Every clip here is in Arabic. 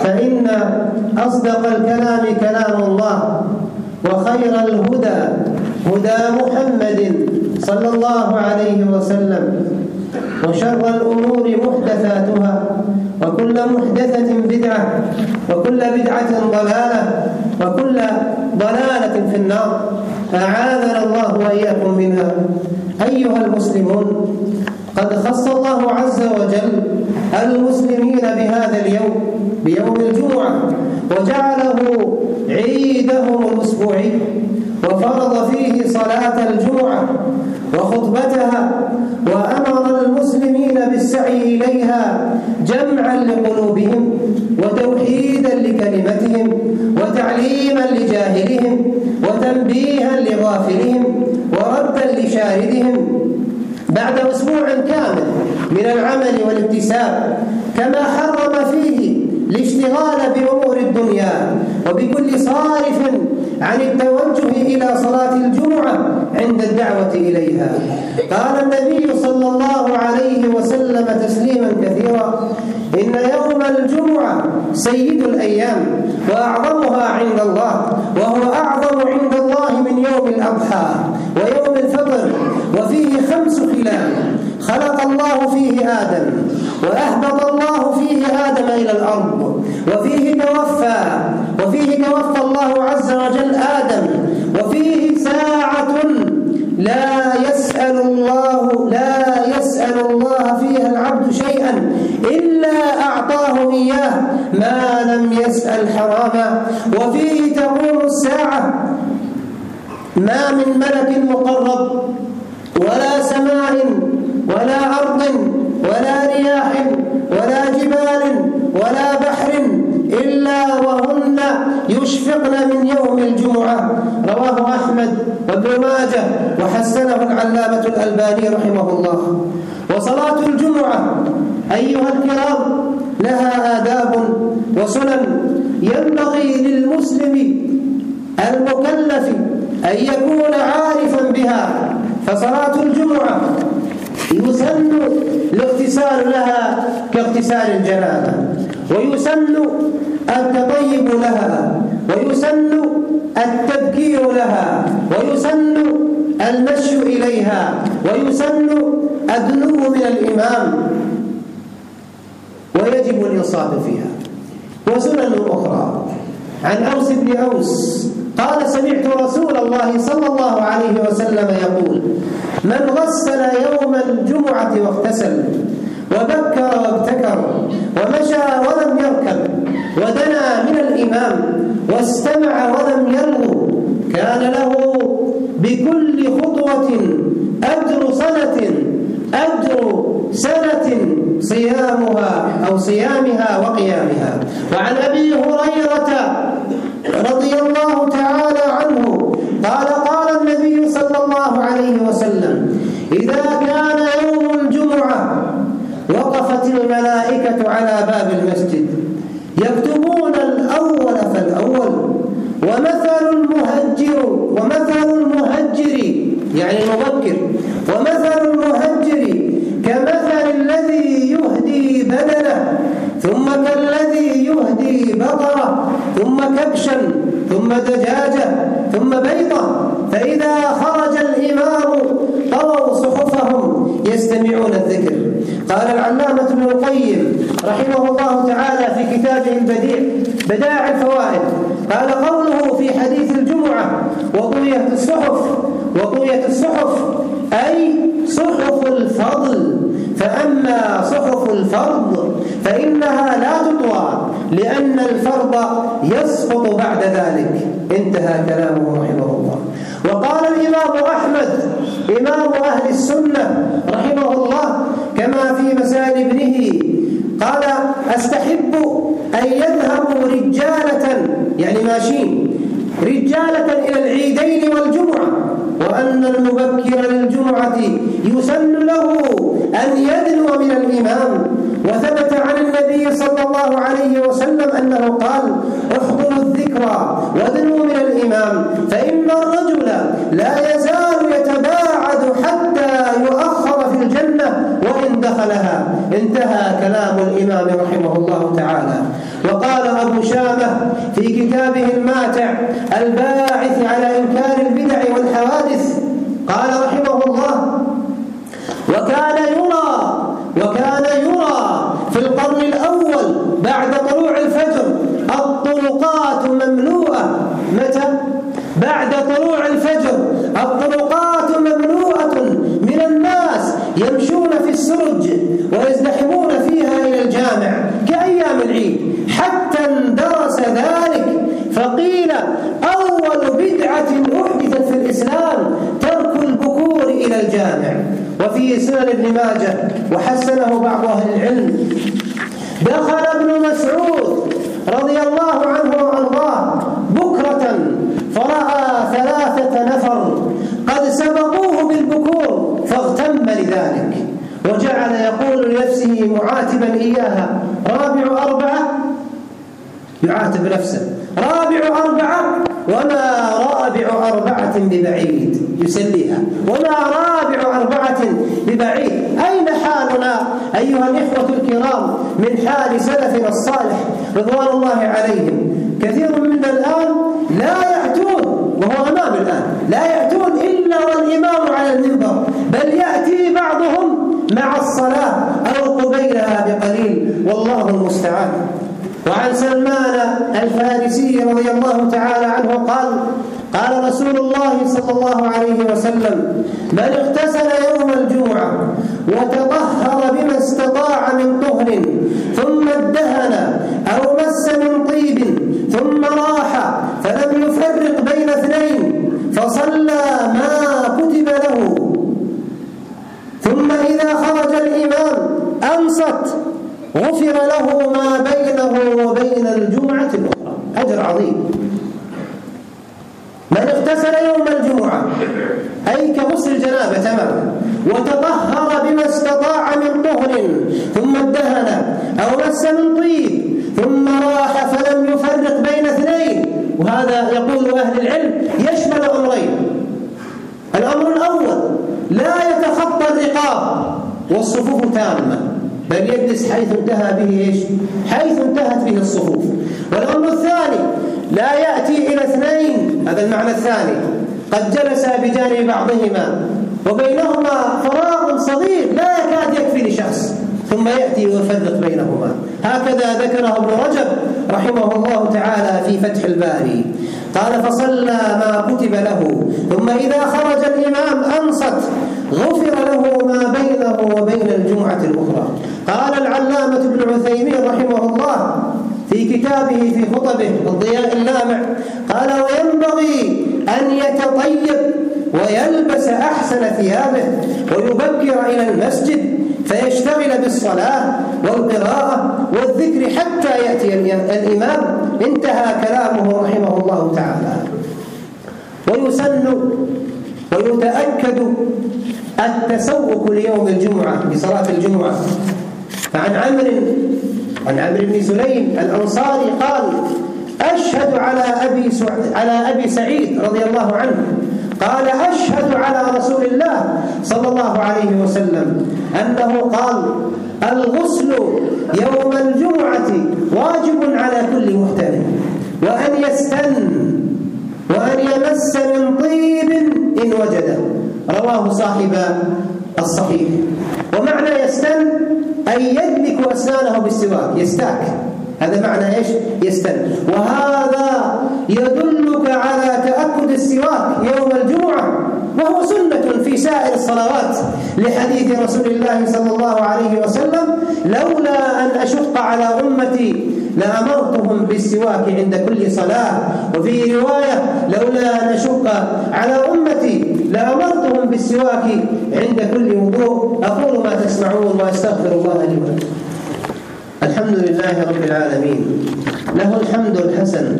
فإن أصدق الكلام كلام الله وخير الهدى هدى محمد صلى الله عليه وسلم وشر الأمور محدثاتها وكل محدثة بدعة وكل بدعة ضلالة وكل ضلالة في النار. أعاذنا الله وإياكم منها. أيها المسلمون قد خص الله عز وجل المسلمين بهذا اليوم بيوم الجمعة وجعله عيدهم الأسبوعي وفرض فيه صلاة الجمعة وخطبتها وأمر المسلمين بالسعي إليها جمعا لقلوبهم وتوحيدا لكلمتهم وتعليما لجاهلهم وتنبيها لغافلهم وردا لشاردهم بعد أسبوع كامل من العمل والابتسام كما حرم فيه الاشتغال بأمور الدنيا وبكل صارف عن التوجه إلى صلاة الجمعة عند الدعوة إليها. قال النبي صلى الله عليه وسلم تسليما كثيرا إن يوم الجمعة سيد الأيام وأعظمها عند الله وهو أعظم عند الله يوم الأضحى ويوم الفطر وفيه خمس خلال. خلق الله فيه آدم وأهبط الله فيه آدم إلى الأرض وفيه توفى وفيه توفى الله عز وجل آدم وفيه ساعة لا يسأل الله لا يسأل الله فيها العبد شيئا إلا أعطاه إياه ما لم يسأل حراما وفيه تقوم الساعة من ملك مقرب ولا سماء ولا أرض ولا رياح ولا جبال ولا بحر إلا وهن يشفقن من يوم الجمعة. رواه أحمد وابن ماجه وحسنه العلامة الألباني رحمه الله. وصلاة الجمعة أيها الكرام لها آداب وسنن. ينبغي للمسلم المكلف أن يكون عارفا بها فصلاة الجمعة يسن الاغتسال لها كاغتسال الجنابة ويسن التطيب لها ويسن التبكير لها ويسن المشي إليها ويسن الدنو من الإمام ويجب الإنصاف فيها. وسنن أخرى عن أوس بن أوس قال سمعت رسول الله صلى الله عليه وسلم يقول من غسل يوم الجمعة واغتسل وبكر وابتكر ومشى ولم يركب ودنا من الإمام واستمع ولم يلغو كان له بكل خطوة أجر سنة أجر سنة صيامها أو صيامها وقيامها. وعن أبي هريرة رضي الله تعالى عنه. قال قال النبي صلى الله عليه وسلم إذا كان يوم الجمعة وقفت الملائكة على باب المسجد يكتبون الأول فالأول ومثل المهجر ومثل المهجر يعني المبكر ومثل المهجر كمثل الذي يهدي بدنه ثم كالذي يهدي بقرة ثم كبشا ثم دجاجة ثم بيضة فإذا خرج الإمام طووا صحفهم يستمعون الذكر. قال العلامة ابن القيم رحمه الله تعالى في كتابه البديع بدائع الفوائد. قال قوله في حديث الجمعة وطوية الصحف وطوية الصحف أي صحف الفضل. فأما صحف الفرض فإنها لا تطوى لأن الفرض يسقط بعد ذلك. انتهى كلامه رحمه الله. وقال الإمام أحمد إمام أهل السنة رحمه الله كما في مسائل ابنه قال أستحب أن يذهبوا رجالة يعني ماشين رجالة إلى العيدين والجمعة وأن المبكر للجمعة يسن له أن يدنو من الإمام. وثبت عن النبي صلى الله عليه وسلم أنه قال احضروا الذكرى ودنوا من الإمام فإن الرجل لا يزال يتباعد دخلها انتهى كلام الإمام رحمه الله تعالى. وقال أبو شامة في كتابه الماتع الباعث على إنكار البدع والحوادث. قال رحمه الله وكان يرى وكان يرى في القرن الأول بعد طلوع الفجر الطرقات مملوءة. متى؟ بعد طلوع الفجر الطرقات السرج ويزدحمون فيها إلى الجامع كأيام العيد. حتى اندرس ذلك فقيل أول بدعة أحدثت في الإسلام ترك البكور إلى الجامع. وفي سنن ابن ماجه وحسنه بعض أهل العلم دخل ابن مسعود رضي الله عنه وأرضاه بكرة فرأى ثلاثة نفر قد سبقوه بالبكور فاغتم لذلك. وجعل يقول لنفسه معاتبا إياها رابع أربعة يعاتب نفسه. رابع أربعة وما رابع أربعة ببعيد يسليها. وما رابع أربعة ببعيد أين حالنا أيها الإخوة الكرام من حال سلفنا الصالح رضوان الله عليهم؟ كثير منا الآن لا يأتون وهو أمام الآن لا يأتون إلا والإمام على المنبر بل يأتي بعضهم مع الصلاة. أو قبيلها بقليل. والله المستعان. وعن سلمان الفارسي رضي الله تعالى عنه قال قال رسول الله صلى الله عليه وسلم من اغتسل يوم الجمعة وتطهر بما استطاع من طهر ثم ادهن أو مس من طيب ثم راح فلم يفرق بين اثنين فصلى ما كتب له ثم إذا خرج الإمام أنصت غفر له ما بينه وبين الجمعة الأخرى. أجر عظيم. من اغتسل يوم الجمعة أي كغسل الجنابة تماما وتطهر بما استطاع من طهر ثم ادهن أو مس من طيب ثم راح فلم يفرق بين اثنين. وهذا يقول أهل العلم يشمل أمرين. الأمر الأول لا يتخطى الرقاب والصفوف تامة. بل يجلس حيث انتهى به إيش؟ حيث انتهت به الصفوف. والأمر الثاني لا يأتي إلى اثنين. هذا المعنى الثاني. قد جلس بجانب بعضهما وبينهما فراغ صغير لا يكاد يكفي لشخص ثم يأتي ويفرق بينهما. هكذا ذكره ابن رجب رحمه الله تعالى في فتح الباري. قال فصلى ما كتب له ثم إذا خرج الإمام أنصت. غفر له ما بينه وبين الجمعة الأخرى. قال العلامة ابن عثيمين رحمه الله في كتابه في خطبه الضياء اللامع قال وينبغي أن يتطيب ويلبس أحسن ثيابه ويبكر إلى المسجد فيشتغل بالصلاة والقراءة والذكر حتى يأتي الإمام. انتهى كلامه رحمه الله تعالى. ويسن ويتأكد التسوق ليوم الجمعة بصلاة الجمعة. فعن عمرو عن عمرو بن سليم الأنصاري قال أشهد على أبي على أبي سعيد رضي الله عنه. قال أشهد على رسول الله صلى الله عليه وسلم أنه قال الغسل يوم الجمعة واجب على كل محترم وأن يستن وأن يمس من طيب إن وجده. رواه صاحب الصحيح. ومعنى يستن أي يدلك أسنانه بالسواك يستاك. هذا معنى إيش؟ يستن. وهذا يدلك على تأكد السواك يوم الجمعة وهو سنة في سائر الصلوات لحديث رسول الله صلى الله عليه وسلم لولا أن أشق على أمتي لأمرتهم بالسواك عند كل صلاة. وفي رواية لولا أن أشق على أمتي لأمرتهم بالسواك عند كل وضوء. أقول ما تسمعون وأستغفر الله لي ولكم. الحمد لله رب العالمين. له الحمد الحسن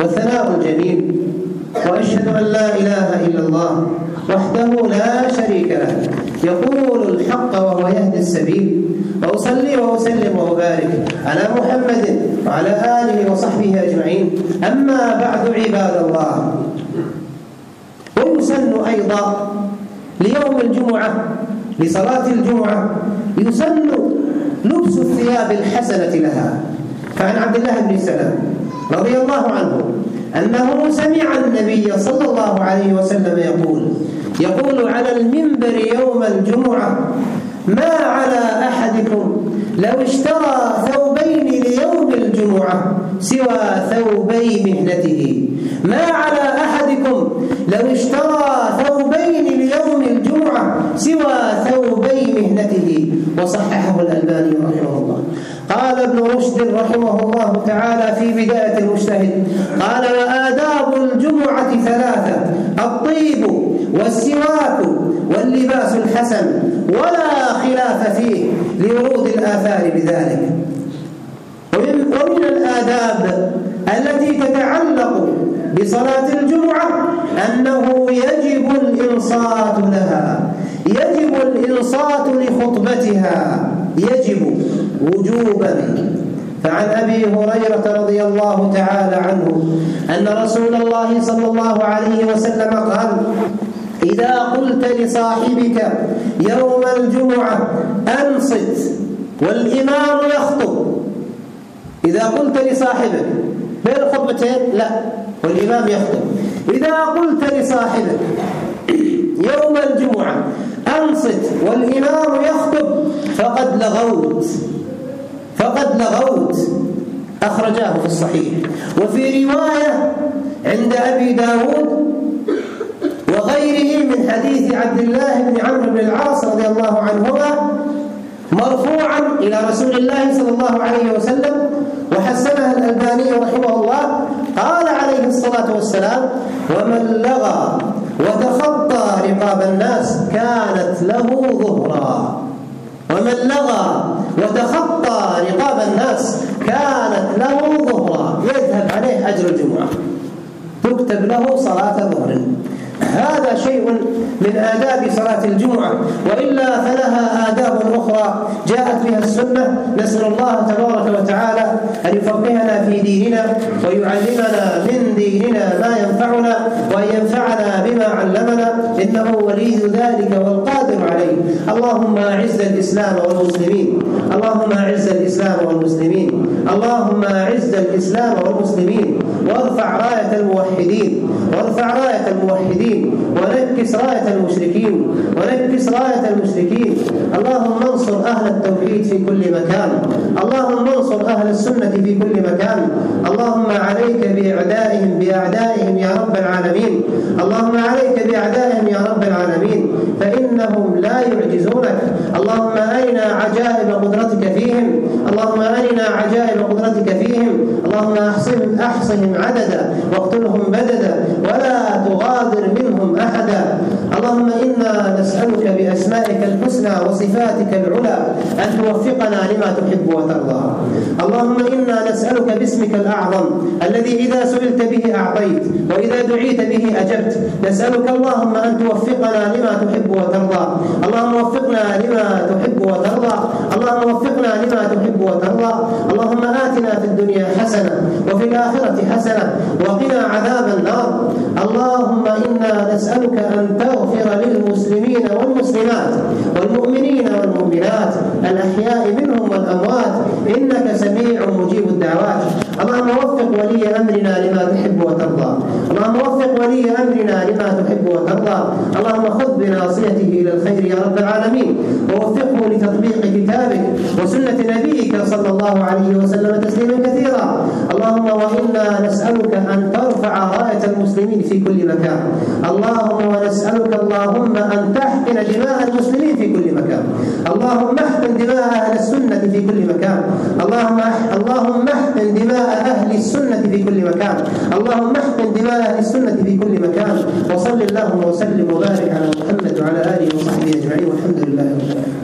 والثناء الجميل. وأشهد أن لا إله إلا الله وحده لا شريك له. يقول الحق وهو يهدي السبيل. وأصلي وأسلم وأبارك على محمد وعلى آله وصحبه أجمعين. أما بعد عباد الله ويسن أيضا ليوم الجمعة لصلاة الجمعة يسن لبس الثياب الحسنة لها. فعن عبد الله بن سلام رضي الله عنه أنه سمع النبي صلى الله عليه وسلم يقول يقول على المنبر يوم الجمعة ما على أحدكم لو اشترى ثوبين ليوم الجمعة؟ سوى ثوبي مهنته. ما على أحدكم لو اشترى ثوبين ليوم الجمعة سوى ثوبي مهنته. وصححه الألباني رحمه الله. قال ابن رشد رحمه الله تعالى في بداية المجتهد. قال وآداب الجمعة ثلاثة الطيب والسواك واللباس الحسن ولا خلاف فيه لورود الآثار بذلك. ومن الآداب التي تتعلق بصلاة الجمعة أنه يجب الإنصات لها يجب الإنصات لخطبتها يجب وجوبا. فعن أبي هريرة رضي الله تعالى عنه أن رسول الله صلى الله عليه وسلم قال إذا قلت لصاحبك يوم الجمعة أنصت والإمام يخطب إذا قلت لصاحبك بين الخطبتين لا والإمام يخطب. إذا قلت لصاحبك يوم الجمعة أنصت والإمام يخطب فقد لغوت فقد لغوت. أخرجاه في الصحيح. وفي رواية عند أبي داود وغيره من حديث عبد الله بن عمرو بن العاص رضي الله عنهما مرفوعا إلى رسول الله صلى الله عليه وسلم وحسنها الألباني رحمه الله قال عليه الصلاة والسلام ومن لغى وتخطى رقاب الناس كانت له ظهرا. ومن لغى وتخطى رقاب الناس كانت له ظهرا. يذهب عليه أجر الجمعة. تكتب له صلاة ظهر. هذا شيء من آداب صلاة الجمعة وإلا فلها آداب أخرى جاءت بها السنة. نسأل الله تبارك وتعالى أن يفقهنا في ديننا ويعلمنا من ديننا ما ينفعنا وأن ينفعنا بما علمنا إنه ولي ذلك والقادر عليه. اللهم أعز الإسلام والمسلمين. اللهم أعز الإسلام والمسلمين. الإسلام والمسلمين. وارفع راية الموحدين. وارفع راية الموحدين. ونكس راية المشركين. ونكس راية المشركين. اللهم انصر أهل التوحيد في كل مكان. اللهم انصر أهل السنة في كل مكان. اللهم عليك بأعدائهم بأعدائهم يا رب العالمين. اللهم عليك بأعدائهم يا رب العالمين. فإنهم لا يعجزونك. اللهم أرنا عجائب قدرتك فيهم. اللهم عجائب قدرتك فيهم. اللهم أحصهم, أحصهم عددا واقتلهم بددا ولا تغادر منهم أحدا. اللهم إنا نسألك بأسمائك الحسنى وصفاتك العلى أن توفقنا لما تحب وترضى. اللهم إنا نسألك باسمك الأعظم الذي إذا سئلت به أعطيت وإذا دعيت به أجبت. نسألك اللهم أن توفقنا لما تحب وترضى. اللهم وفقنا لما تحب وترضى. اللهم وفقنا لما تحب وترضى. اللهم آتنا في الدنيا حسنة وفي الآخرة حسنة وقنا عذاب النار. اللهم إنا نسألك أن تغفر للمسلمين والمسلمات والمؤمنين والمؤمنات الأحياء منهم والأموات. إنك سميع مجيب الدعوات. اللهم وفق ولي أمرنا لما تحب وترضى. اللهم وفق ولي أمرنا لما تحب وترضى. اللهم خذ بناصيته إلى الخير يا رب العالمين. ووفقه لتطبيق كتابك. وسنة نبيك صلى الله عليه وسلم تسليما كثيرا. اللهم وإنا نسألك أن ترفع راية المسلمين في كل مكان. اللهم ونسألك اللهم أن تحقن دماء المسلمين في كل مكان. اللهم احقن دماء أهل السنة في كل مكان. اللهم اللهم احقن دماء أهل السنة في كل مكان. اللهم احقن دماء أهل السنة في كل مكان. وصل اللهم وسلم وبارك على محمد وعلى آله وصحبه أجمعين. والحمد لله رب العالمين.